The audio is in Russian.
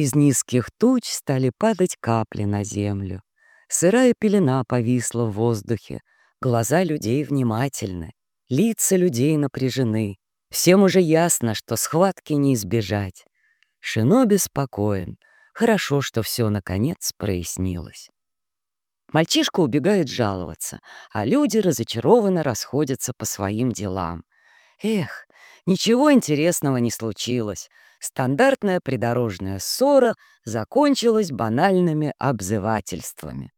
Из низких туч стали падать капли на землю. Сырая пелена повисла в воздухе. Глаза людей внимательны, лица людей напряжены. Всем уже ясно, что схватки не избежать. Шиноби спокоен. Хорошо, что все наконец прояснилось. Мальчишка убегает жаловаться, а люди разочарованно расходятся по своим делам. Эх, ничего интересного не случилось. Стандартная придорожная ссора закончилась банальными обзывательствами.